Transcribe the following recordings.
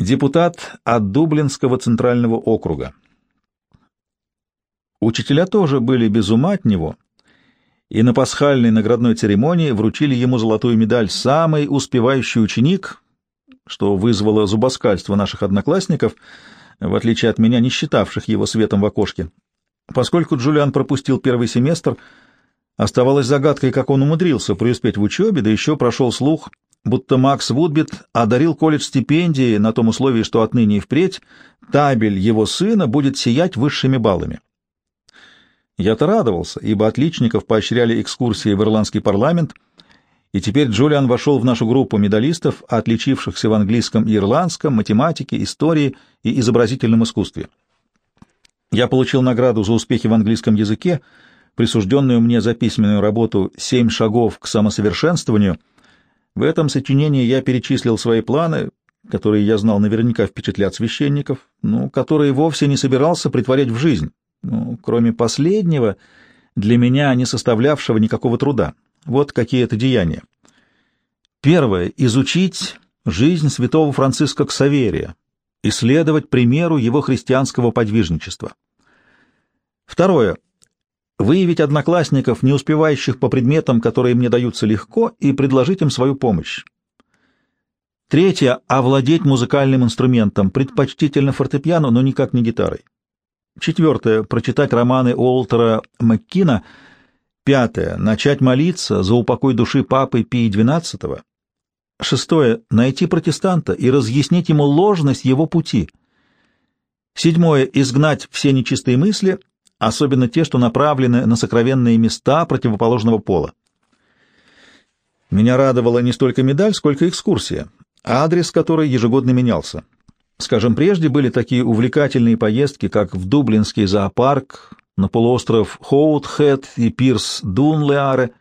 Депутат от Дублинского центрального округа. Учителя тоже были без ума от него, и на пасхальной наградной церемонии вручили ему золотую медаль «Самый успевающий ученик», что вызвало зубоскальство наших одноклассников, в отличие от меня, не считавших его светом в окошке. Поскольку Джулиан пропустил первый семестр, оставалось загадкой, как он умудрился преуспеть в учебе, да еще прошел слух, будто Макс Вудбит одарил колледж стипендии на том условии, что отныне и впредь табель его сына будет сиять высшими баллами. Я-то радовался, ибо отличников поощряли экскурсии в ирландский парламент, и теперь Джулиан вошел в нашу группу медалистов, отличившихся в английском и ирландском, математике, истории и изобразительном искусстве. Я получил награду за успехи в английском языке, присужденную мне за письменную работу «Семь шагов к самосовершенствованию», в этом сочинении я перечислил свои планы, которые я знал наверняка впечатлят священников, но которые вовсе не собирался притворять в жизнь, ну, кроме последнего, для меня не составлявшего никакого труда. Вот какие это деяния. Первое — изучить жизнь святого Франциска Ксаверия, исследовать примеру его христианского подвижничества. Второе — выявить одноклассников, не успевающих по предметам, которые мне даются легко, и предложить им свою помощь. Третье — овладеть музыкальным инструментом, предпочтительно фортепиано, но никак не гитарой. Четвертое — прочитать романы Уолтера Маккина. Пятое — начать молиться за упокой души папы Пии XII. Шестое — найти протестанта и разъяснить ему ложность его пути. Седьмое — изгнать все нечистые мысли — особенно те, что направлены на сокровенные места противоположного пола. Меня радовала не столько медаль, сколько экскурсия, адрес которой ежегодно менялся. Скажем, прежде были такие увлекательные поездки, как в Дублинский зоопарк, на полуостров Хоутхед и пирс Дунлеаре.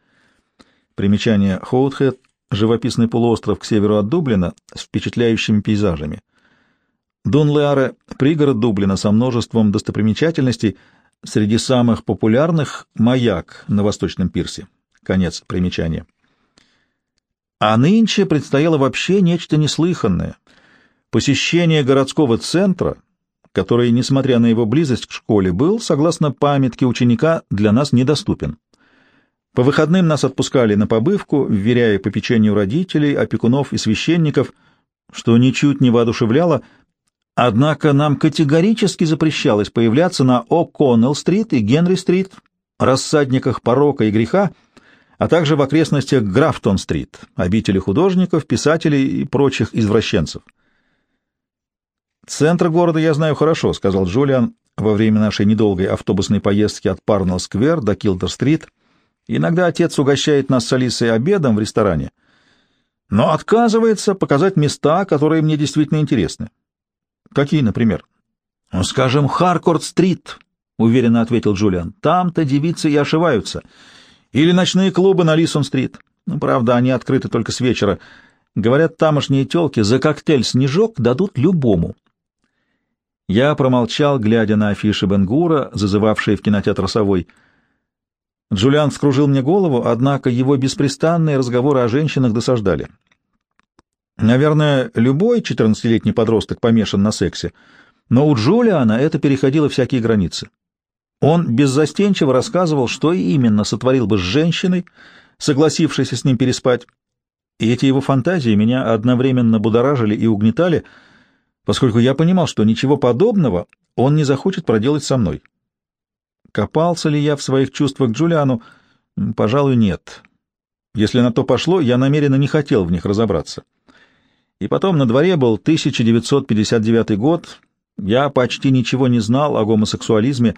Примечание Хоутхед — живописный полуостров к северу от Дублина с впечатляющими пейзажами. Дунлеаре — пригород Дублина со множеством достопримечательностей — Среди самых популярных — маяк на Восточном пирсе. Конец примечания. А нынче предстояло вообще нечто неслыханное. Посещение городского центра, который, несмотря на его близость к школе, был, согласно памятке ученика, для нас недоступен. По выходным нас отпускали на побывку, вверяя попечению родителей, опекунов и священников, что ничуть не воодушевляло — Однако нам категорически запрещалось появляться на О'Коннелл-стрит и Генри-стрит, рассадниках порока и греха, а также в окрестностях Графтон-стрит, обители художников, писателей и прочих извращенцев. «Центр города я знаю хорошо», — сказал Джулиан во время нашей недолгой автобусной поездки от Парнелл-сквер до Килдер-стрит. «Иногда отец угощает нас с Алисой обедом в ресторане, но отказывается показать места, которые мне действительно интересны. Какие, например? Скажем, Харкорд-стрит, уверенно ответил Джулиан. Там-то девицы и ошиваются. Или ночные клубы на Лисон-стрит. Ну, правда, они открыты только с вечера. Говорят, тамошние тёлки за коктейль «Снежок» дадут любому. Я промолчал, глядя на афиши Бенгура, зазывавшие в кинотеатр «Совой». Джулиан скружил мне голову, однако его беспрестанные разговоры о женщинах досаждали. Наверное, любой 14-летний подросток помешан на сексе, но у Джулиана это переходило всякие границы. Он беззастенчиво рассказывал, что именно сотворил бы с женщиной, согласившейся с ним переспать, и эти его фантазии меня одновременно будоражили и угнетали, поскольку я понимал, что ничего подобного он не захочет проделать со мной. Копался ли я в своих чувствах к Джулиану? Пожалуй, нет. Если на то пошло, я намеренно не хотел в них разобраться. И потом на дворе был 1959 год. Я почти ничего не знал о гомосексуализме,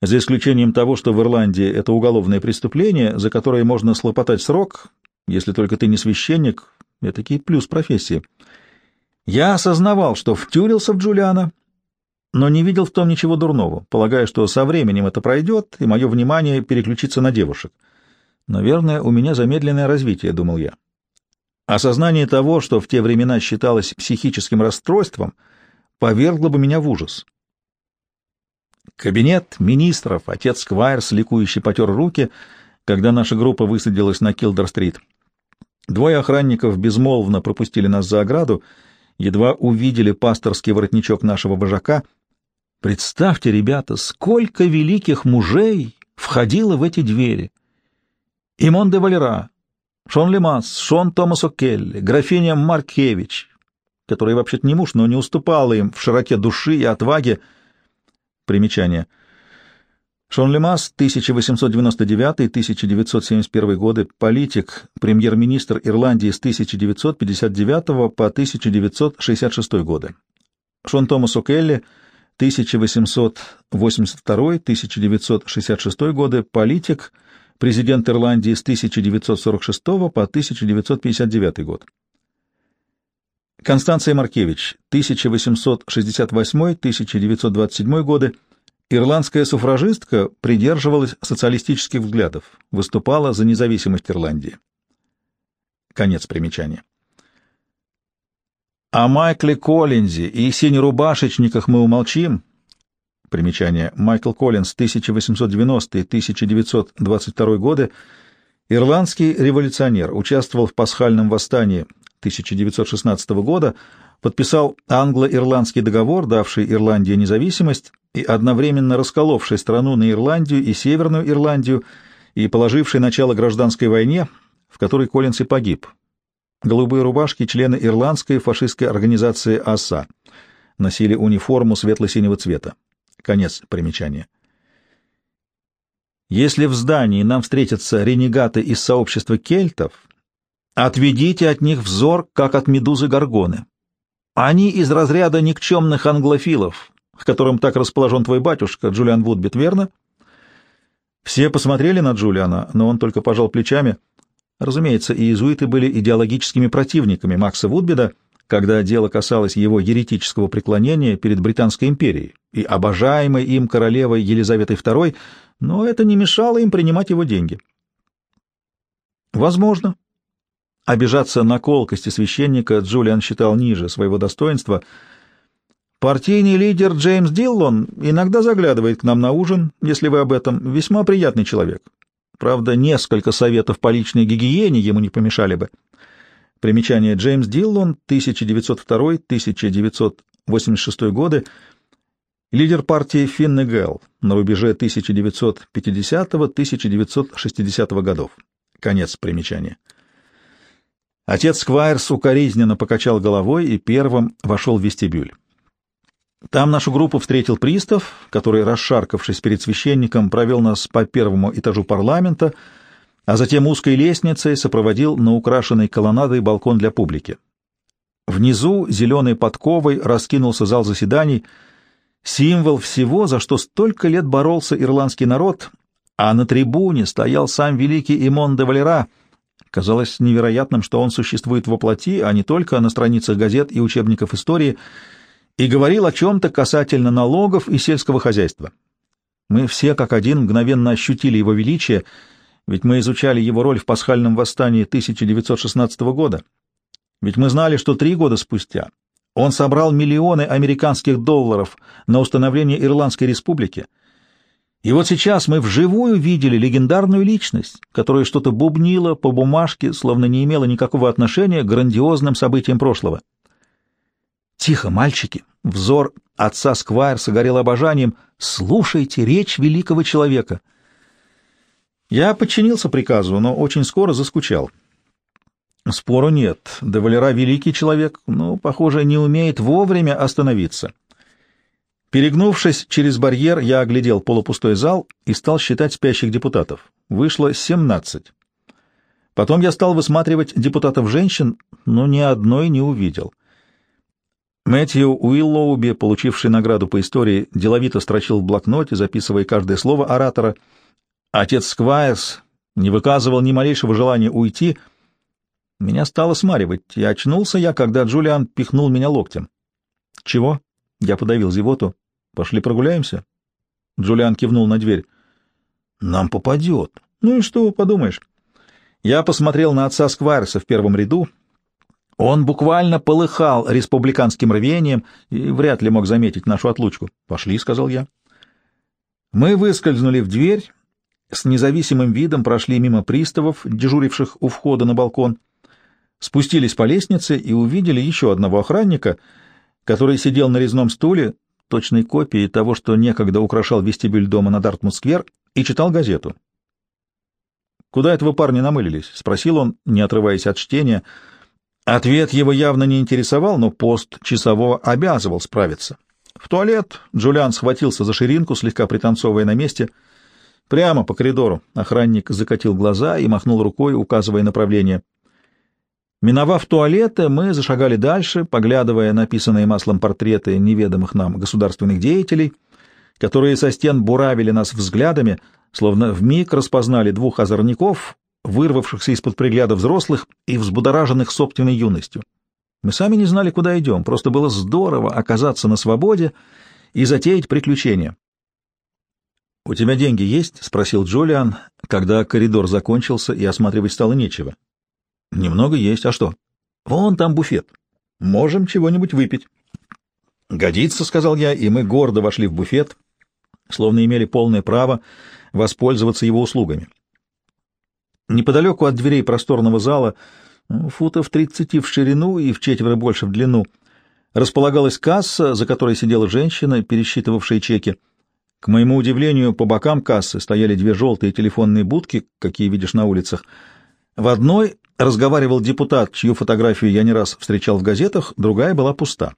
за исключением того, что в Ирландии это уголовное преступление, за которое можно слопотать срок, если только ты не священник, это плюс профессии. Я осознавал, что втюрился в Джулиана, но не видел в том ничего дурного, полагая, что со временем это пройдет, и мое внимание переключится на девушек. Наверное, у меня замедленное развитие, — думал я. Осознание того, что в те времена считалось психическим расстройством, повергло бы меня в ужас. Кабинет министров, отец Сквайрс, ликующий потер руки, когда наша группа высадилась на Килдер-стрит. Двое охранников безмолвно пропустили нас за ограду, едва увидели пасторский воротничок нашего вожака. Представьте, ребята, сколько великих мужей входило в эти двери. Имон де Валера, Шон Лемас, Шон Томас О'Келли, графиня Маркевич, который вообще-то не муж, но не уступала им в широте души и отваге. Примечание. Шон Лемас, 1899-1971 годы, политик, премьер-министр Ирландии с 1959 по 1966 годы. Шон Томас О'Келли, 1882-1966 годы, политик, президент Ирландии с 1946 по 1959 год. Констанция Маркевич, 1868-1927 годы, ирландская суфражистка придерживалась социалистических взглядов, выступала за независимость Ирландии. Конец примечания. О Майкле Коллинзе и синерубашечниках мы умолчим. Примечание. Майкл Коллинз, 1890-1922 годы, ирландский революционер, участвовал в пасхальном восстании 1916 года подписал англо-ирландский договор, давший Ирландии независимость и одновременно расколовший страну на Ирландию и Северную Ирландию и положивший начало гражданской войне, в которой Коллинс и погиб. Голубые рубашки члены ирландской фашистской организации АСА носили униформу светло-синего цвета. Конец примечания. Если в здании нам встретятся ренегаты из сообщества кельтов, Отведите от них взор, как от медузы Горгоны. Они из разряда никчемных англофилов, к которым так расположен твой батюшка, Джулиан Вудбит, верно? Все посмотрели на Джулиана, но он только пожал плечами. Разумеется, иезуиты были идеологическими противниками Макса Вудбида, когда дело касалось его еретического преклонения перед Британской империей и обожаемой им королевой Елизаветой II, но это не мешало им принимать его деньги. Возможно, Обижаться на колкости священника Джулиан считал ниже своего достоинства. Партийный лидер Джеймс Диллон иногда заглядывает к нам на ужин, если вы об этом. Весьма приятный человек. Правда, несколько советов по личной гигиене ему не помешали бы. Примечание Джеймс Диллон, 1902-1986 годы, лидер партии Финне Гэл на рубеже 1950-1960 годов. Конец примечания. Отец Сквайрс укоризненно покачал головой и первым вошел в вестибюль. Там нашу группу встретил пристав, который, расшаркавшись перед священником, провел нас по первому этажу парламента, а затем узкой лестницей сопроводил на украшенный колоннадой балкон для публики. Внизу зеленой подковой раскинулся зал заседаний, символ всего, за что столько лет боролся ирландский народ, а на трибуне стоял сам великий Имон де Валера — Казалось невероятным, что он существует во плоти, а не только на страницах газет и учебников истории, и говорил о чем-то касательно налогов и сельского хозяйства. Мы все как один мгновенно ощутили его величие, ведь мы изучали его роль в пасхальном восстании 1916 года. Ведь мы знали, что три года спустя он собрал миллионы американских долларов на установление Ирландской республики — и вот сейчас мы вживую видели легендарную личность, которая что-то бубнила по бумажке, словно не имела никакого отношения к грандиозным событиям прошлого. «Тихо, мальчики!» — взор отца Сквайрса горел обожанием. «Слушайте речь великого человека!» Я подчинился приказу, но очень скоро заскучал. Спору нет, Девалера великий человек, но, похоже, не умеет вовремя остановиться. Перегнувшись через барьер, я оглядел полупустой зал и стал считать спящих депутатов. Вышло семнадцать. Потом я стал высматривать депутатов-женщин, но ни одной не увидел. Мэтью Уиллоуби, получивший награду по истории, деловито строчил в блокноте, записывая каждое слово оратора. Отец Сквайрс не выказывал ни малейшего желания уйти. Меня стало смаривать, и очнулся я, когда Джулиан пихнул меня локтем. «Чего?» Я подавил зевоту. «Пошли прогуляемся?» Джулиан кивнул на дверь. «Нам попадет. Ну и что, подумаешь?» Я посмотрел на отца Сквайрса в первом ряду. Он буквально полыхал республиканским рвением и вряд ли мог заметить нашу отлучку. «Пошли», — сказал я. Мы выскользнули в дверь, с независимым видом прошли мимо приставов, дежуривших у входа на балкон. спустились по лестнице и увидели еще одного охранника, который сидел на резном стуле, точной копией того, что некогда украшал вестибюль дома на Дартмут-сквер, и читал газету. «Куда этого парня намылились?» — спросил он, не отрываясь от чтения. Ответ его явно не интересовал, но пост часового обязывал справиться. В туалет Джулиан схватился за ширинку, слегка пританцовывая на месте. Прямо по коридору охранник закатил глаза и махнул рукой, указывая направление. Миновав туалеты, мы зашагали дальше, поглядывая на написанные маслом портреты неведомых нам государственных деятелей, которые со стен буравили нас взглядами, словно вмиг распознали двух озорников, вырвавшихся из-под пригляда взрослых и взбудораженных собственной юностью. Мы сами не знали, куда идем, просто было здорово оказаться на свободе и затеять приключения. «У тебя деньги есть?» — спросил Джулиан, когда коридор закончился и осматривать стало нечего. Немного есть. А что? Вон там буфет. Можем чего-нибудь выпить. Годится, сказал я, и мы гордо вошли в буфет, словно имели полное право воспользоваться его услугами. Неподалеку от дверей просторного зала, ну, футов тридцати в ширину и в четверо больше в длину, располагалась касса, за которой сидела женщина, пересчитывавшая чеки. К моему удивлению, по бокам кассы стояли две желтые телефонные будки, какие видишь на улицах. В одной разговаривал депутат, чью фотографию я не раз встречал в газетах, другая была пуста.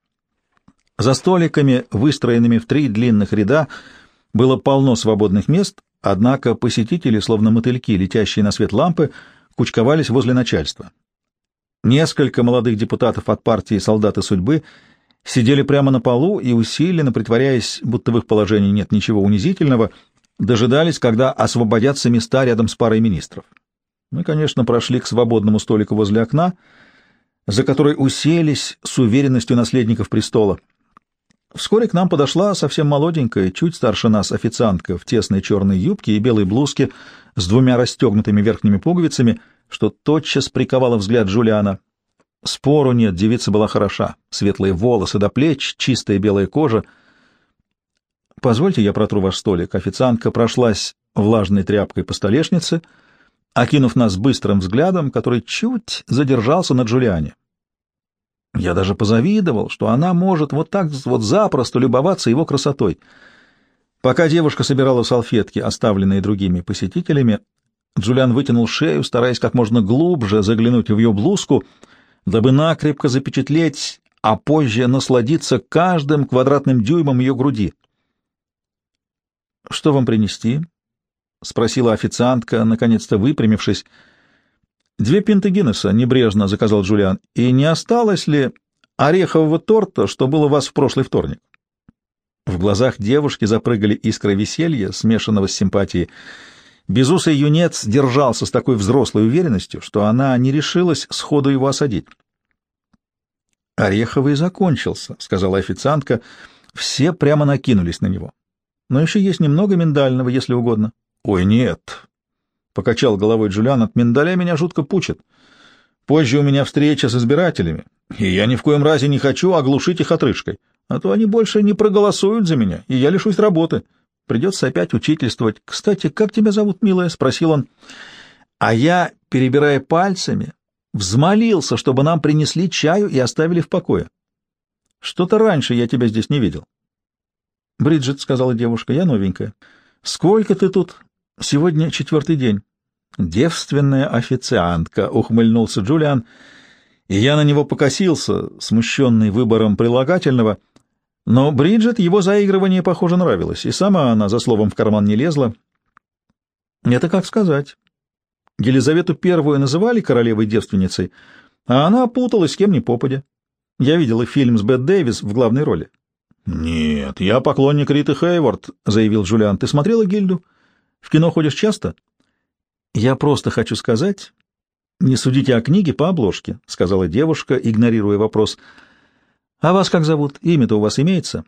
За столиками, выстроенными в три длинных ряда, было полно свободных мест, однако посетители, словно мотыльки, летящие на свет лампы, кучковались возле начальства. Несколько молодых депутатов от партии «Солдаты судьбы» сидели прямо на полу и усиленно, притворяясь, будто в их положении нет ничего унизительного, дожидались, когда освободятся места рядом с парой министров. Мы, конечно, прошли к свободному столику возле окна, за который уселись с уверенностью наследников престола. Вскоре к нам подошла совсем молоденькая, чуть старше нас официантка в тесной черной юбке и белой блузке с двумя расстегнутыми верхними пуговицами, что тотчас приковало взгляд Джулиана. Спору нет, девица была хороша. Светлые волосы до плеч, чистая белая кожа. «Позвольте, я протру ваш столик». Официантка прошлась влажной тряпкой по столешнице — окинув нас быстрым взглядом, который чуть задержался на Джулиане. Я даже позавидовал, что она может вот так вот запросто любоваться его красотой. Пока девушка собирала салфетки, оставленные другими посетителями, Джулиан вытянул шею, стараясь как можно глубже заглянуть в ее блузку, дабы накрепко запечатлеть, а позже насладиться каждым квадратным дюймом ее груди. «Что вам принести?» — спросила официантка, наконец-то выпрямившись. «Две пинты Гиннесса», — небрежно заказал Джулиан. «И не осталось ли орехового торта, что было у вас в прошлый вторник?» В глазах девушки запрыгали искры веселья, смешанного с симпатией. Безусый юнец держался с такой взрослой уверенностью, что она не решилась сходу его осадить. «Ореховый закончился», — сказала официантка. Все прямо накинулись на него. «Но еще есть немного миндального, если угодно». «Ой, нет!» — покачал головой Джулиан. «От миндаля меня жутко пучит. Позже у меня встреча с избирателями, и я ни в коем разе не хочу оглушить их отрыжкой, а то они больше не проголосуют за меня, и я лишусь работы. Придется опять учительствовать. Кстати, как тебя зовут, милая?» — спросил он. А я, перебирая пальцами, взмолился, чтобы нам принесли чаю и оставили в покое. «Что-то раньше я тебя здесь не видел». «Бриджит», — сказала девушка, — «я новенькая». «Сколько ты тут?» Сегодня четвертый день. Девственная официантка, ухмыльнулся Джулиан, и я на него покосился, смущенный выбором прилагательного, но Бриджит его заигрывание, похоже, нравилось, и сама она за словом в карман не лезла. Это как сказать. Елизавету Первую называли королевой-девственницей, а она путалась с кем ни попадя. Я видела фильм с Бет Дэвис в главной роли. — Нет, я поклонник Риты Хейвард, — заявил Джулиан. — Ты смотрела «Гильду»? — в кино ходишь часто? Я просто хочу сказать... Не судите о книге по обложке, — сказала девушка, игнорируя вопрос. А вас как зовут? Имя-то у вас имеется?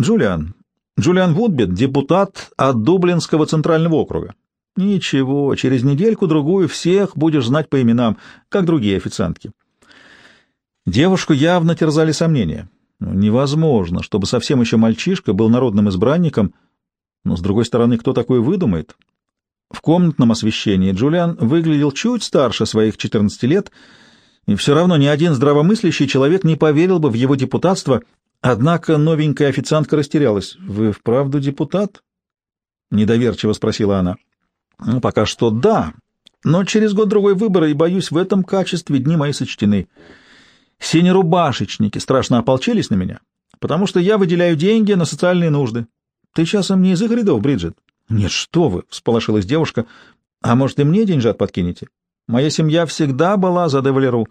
Джулиан. Джулиан Вудбет, депутат от Дублинского центрального округа. Ничего, через недельку-другую всех будешь знать по именам, как другие официантки. Девушку явно терзали сомнения. Невозможно, чтобы совсем еще мальчишка был народным избранником — но, с другой стороны, кто такой выдумает? В комнатном освещении Джулиан выглядел чуть старше своих 14 лет, И все равно ни один здравомыслящий человек не поверил бы в его депутатство, однако новенькая официантка растерялась. «Вы вправду депутат?» — недоверчиво спросила она. «Ну, пока что да, но через год-другой выборы, и, боюсь, в этом качестве дни мои сочтены. Синерубашечники страшно ополчились на меня, потому что я выделяю деньги на социальные нужды. Ты часом не из их рядов, Бриджит?» «Нет, что вы!» — всполошилась девушка. «А может, и мне деньжат подкинете? Моя семья всегда была за Девалеру.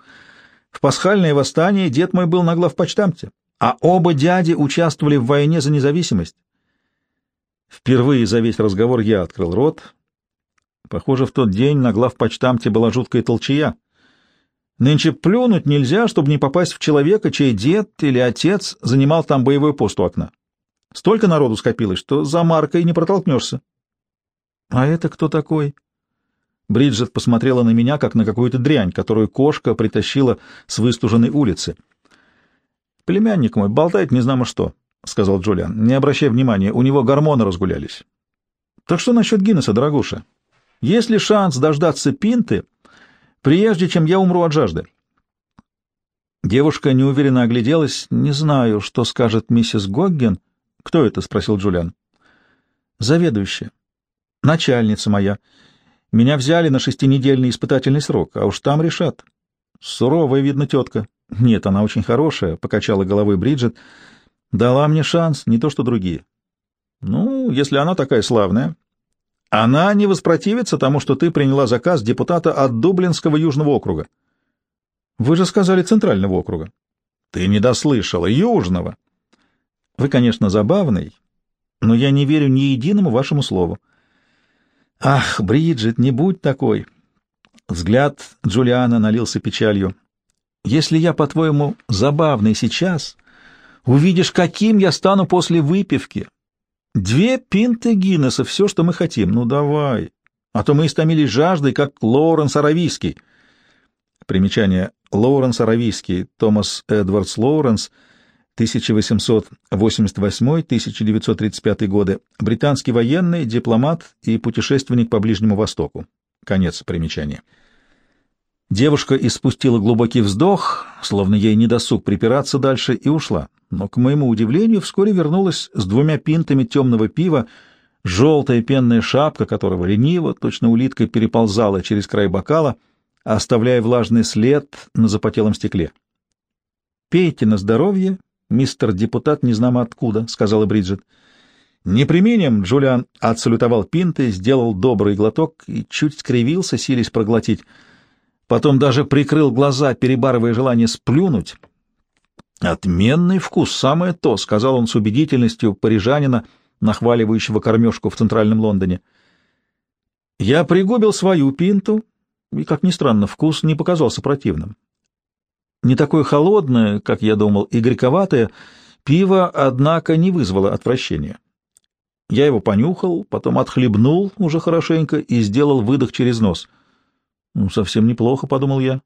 В пасхальное восстание дед мой был на главпочтамте, а оба дяди участвовали в войне за независимость. Впервые за весь разговор я открыл рот. Похоже, в тот день на главпочтамте была жуткая толчая. Нынче плюнуть нельзя, чтобы не попасть в человека, чей дед или отец занимал там боевой пост у окна. Столько народу скопилось, что за маркой не протолкнешься. — А это кто такой? Бриджит посмотрела на меня, как на какую-то дрянь, которую кошка притащила с выстуженной улицы. — Племянник мой болтает не знамо что, — сказал Джулиан. — Не обращай внимания, у него гормоны разгулялись. — Так что насчет Гиннесса, дорогуша? Есть ли шанс дождаться Пинты, прежде чем я умру от жажды? Девушка неуверенно огляделась. — Не знаю, что скажет миссис Гогген. — Кто это? — спросил Джулиан. — Заведующая. — Начальница моя. Меня взяли на шестинедельный испытательный срок, а уж там решат. — Суровая, видно, тетка. — Нет, она очень хорошая, — покачала головой Бриджит. — Дала мне шанс, не то что другие. — Ну, если она такая славная. Она не воспротивится тому, что ты приняла заказ депутата от Дублинского южного округа. — Вы же сказали Центрального округа. — Ты не дослышала. Южного. — вы, конечно, забавный, но я не верю ни единому вашему слову. Ах, Бриджит, не будь такой. Взгляд Джулиана налился печалью. Если я, по-твоему, забавный сейчас, увидишь, каким я стану после выпивки. Две пинты Гиннесса — все, что мы хотим. Ну, давай. А то мы истомились жаждой, как Лоуренс Аравийский. Примечание. Лоуренс Аравийский, Томас Эдвардс Лоуренс — 1888-1935 годы, британский военный, дипломат и путешественник по Ближнему Востоку. Конец примечания. Девушка испустила глубокий вздох, словно ей не досуг припираться дальше, и ушла. Но, к моему удивлению, вскоре вернулась с двумя пинтами темного пива, желтая пенная шапка которого лениво, точно улиткой, переползала через край бокала, оставляя влажный след на запотелом стекле. «Пейте на здоровье мистер депутат не знамо откуда», — сказала Бриджит. «Не применим», — Джулиан отсалютовал пинты, сделал добрый глоток и чуть скривился, силясь проглотить. Потом даже прикрыл глаза, перебарывая желание сплюнуть. «Отменный вкус, самое то», — сказал он с убедительностью парижанина, нахваливающего кормежку в центральном Лондоне. Я пригубил свою пинту, и, как ни странно, вкус не показался противным. Не такое холодное, как я думал, и горьковатое, пиво, однако, не вызвало отвращения. Я его понюхал, потом отхлебнул уже хорошенько и сделал выдох через нос. «Ну, совсем неплохо», — подумал я.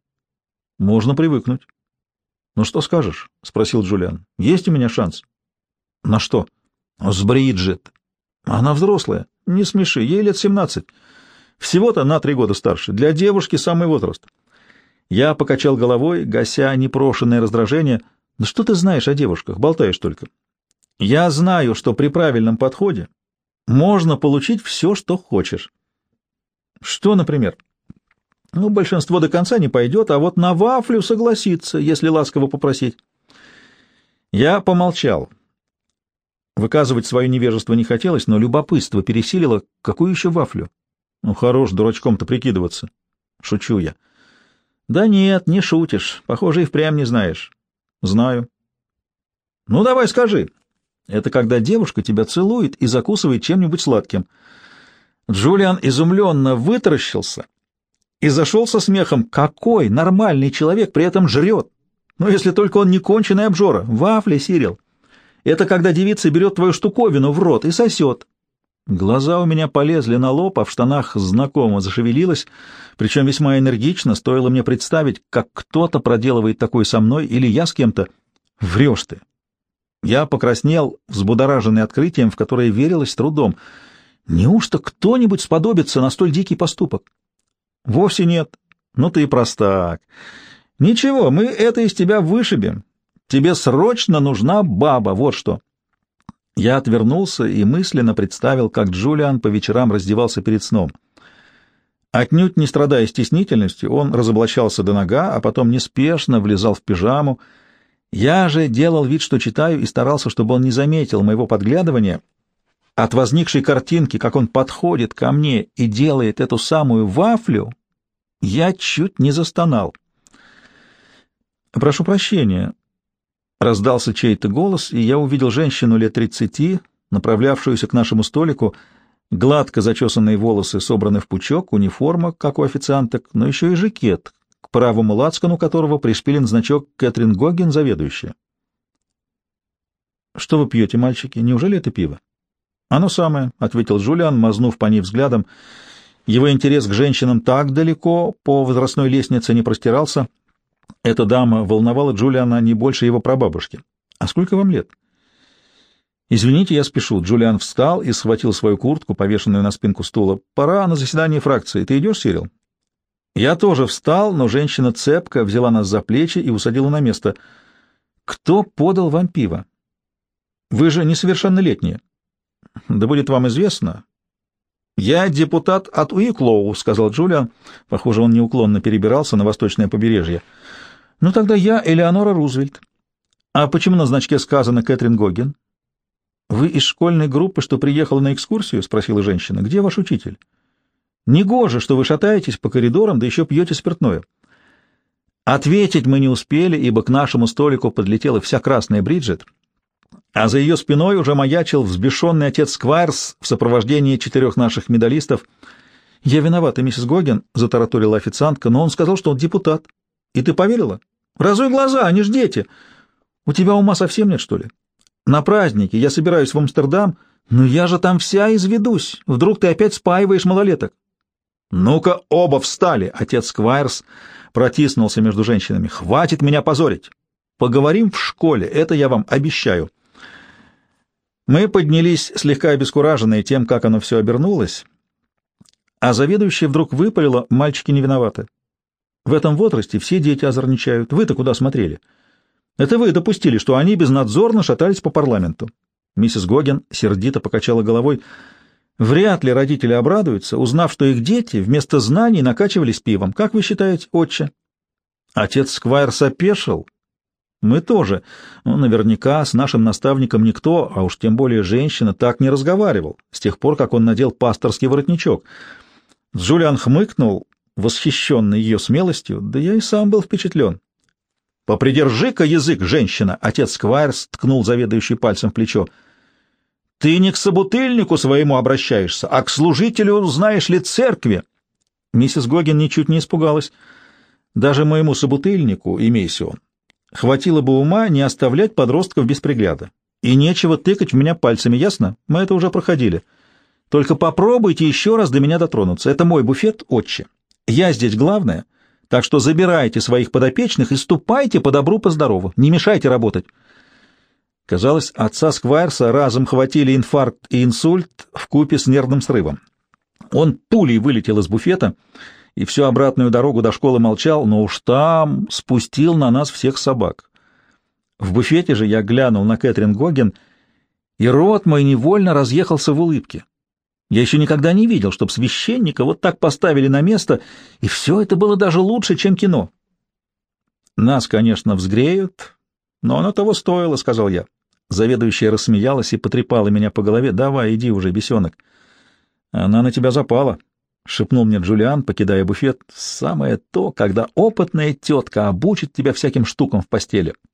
«Можно привыкнуть». «Ну, что скажешь?» — спросил Джулиан. «Есть у меня шанс?» «На что?» «С Бриджит». «Она взрослая. Не смеши, ей лет семнадцать. Всего-то на три года старше. Для девушки самый возраст». Я покачал головой, гася непрошенное раздражение. «Да что ты знаешь о девушках? Болтаешь только». «Я знаю, что при правильном подходе можно получить все, что хочешь». «Что, например?» «Ну, большинство до конца не пойдет, а вот на вафлю согласится, если ласково попросить». Я помолчал. Выказывать свое невежество не хотелось, но любопытство пересилило. Какую еще вафлю? Ну, хорош дурачком-то прикидываться. Шучу я. Да нет, не шутишь. Похоже, и впрямь не знаешь. Знаю. Ну, давай скажи. Это когда девушка тебя целует и закусывает чем-нибудь сладким. Джулиан изумленно вытаращился и зашел со смехом. Какой нормальный человек при этом жрет? Ну, если только он не конченый обжора. Вафли, Сирил. Это когда девица берет твою штуковину в рот и сосет. Глаза у меня полезли на лоб, а в штанах знакомо зашевелилось, причем весьма энергично, стоило мне представить, как кто-то проделывает такое со мной или я с кем-то. Врешь ты. Я покраснел, взбудораженный открытием, в которое верилось с трудом. Неужто кто-нибудь сподобится на столь дикий поступок? Вовсе нет. Ну ты и простак. Ничего, мы это из тебя вышибем. Тебе срочно нужна баба, вот что. Я отвернулся и мысленно представил, как Джулиан по вечерам раздевался перед сном. Отнюдь не страдая стеснительностью, он разоблачался до нога, а потом неспешно влезал в пижаму. Я же делал вид, что читаю, и старался, чтобы он не заметил моего подглядывания. От возникшей картинки, как он подходит ко мне и делает эту самую вафлю, я чуть не застонал. «Прошу прощения», — раздался чей-то голос, и я увидел женщину лет тридцати, направлявшуюся к нашему столику, гладко зачесанные волосы собраны в пучок, униформа, как у официанток, но еще и жакет, к правому лацкану которого пришпилен значок Кэтрин Гоген, заведующая. «Что вы пьете, мальчики? Неужели это пиво?» «Оно самое», — ответил Джулиан, мазнув по ней взглядом. Его интерес к женщинам так далеко по возрастной лестнице не простирался. Эта дама волновала Джулиана не больше его прабабушки. «А сколько вам лет?» «Извините, я спешу». Джулиан встал и схватил свою куртку, повешенную на спинку стула. «Пора на заседание фракции. Ты идешь, Сирил?» Я тоже встал, но женщина цепко взяла нас за плечи и усадила на место. «Кто подал вам пиво? Вы же несовершеннолетние». «Да будет вам известно, «Я депутат от Уиклоу», — сказал Джулиан. Похоже, он неуклонно перебирался на восточное побережье. «Ну тогда я Элеонора Рузвельт». «А почему на значке сказано Кэтрин Гоген?» «Вы из школьной группы, что приехала на экскурсию?» — спросила женщина. «Где ваш учитель?» «Негоже, что вы шатаетесь по коридорам, да еще пьете спиртное». Ответить мы не успели, ибо к нашему столику подлетела вся красная Бриджит — а за ее спиной уже маячил взбешенный отец Сквайрс в сопровождении четырех наших медалистов. «Я виновата, миссис Гоген», — затараторила официантка, «но он сказал, что он депутат. И ты поверила? Разуй глаза, они ж дети. У тебя ума совсем нет, что ли? На празднике я собираюсь в Амстердам, но я же там вся изведусь. Вдруг ты опять спаиваешь малолеток?» «Ну-ка, оба встали!» — отец Сквайрс протиснулся между женщинами. «Хватит меня позорить! Поговорим в школе, это я вам обещаю!» Мы поднялись слегка обескураженные тем, как оно все обернулось, а заведующая вдруг выпалила, мальчики не виноваты. В этом возрасте все дети озорничают. Вы-то куда смотрели? Это вы допустили, что они безнадзорно шатались по парламенту. Миссис Гоген сердито покачала головой. Вряд ли родители обрадуются, узнав, что их дети вместо знаний накачивались пивом. Как вы считаете, отче? Отец Сквайр сопешил мы тоже. Ну, наверняка с нашим наставником никто, а уж тем более женщина, так не разговаривал, с тех пор, как он надел пасторский воротничок. Джулиан хмыкнул, восхищенный ее смелостью, да я и сам был впечатлен. «Попридержи-ка язык, женщина!» — отец Сквайрс ткнул заведующий пальцем в плечо. «Ты не к собутыльнику своему обращаешься, а к служителю, знаешь ли, церкви!» Миссис Гоген ничуть не испугалась. «Даже моему собутыльнику, имейся он, Хватило бы ума не оставлять подростков без пригляда. И нечего тыкать в меня пальцами, ясно? Мы это уже проходили. Только попробуйте еще раз до меня дотронуться. Это мой буфет, отче. Я здесь главное, так что забирайте своих подопечных и ступайте по добру, по здорову. Не мешайте работать. Казалось, отца Сквайрса разом хватили инфаркт и инсульт в купе с нервным срывом. Он пулей вылетел из буфета и всю обратную дорогу до школы молчал, но уж там спустил на нас всех собак. В буфете же я глянул на Кэтрин Гоген, и рот мой невольно разъехался в улыбке. Я еще никогда не видел, чтобы священника вот так поставили на место, и все это было даже лучше, чем кино. Нас, конечно, взгреют, но оно того стоило, — сказал я. Заведующая рассмеялась и потрепала меня по голове. «Давай, иди уже, бесенок. Она на тебя запала». — шепнул мне Джулиан, покидая буфет, — самое то, когда опытная тетка обучит тебя всяким штукам в постели. —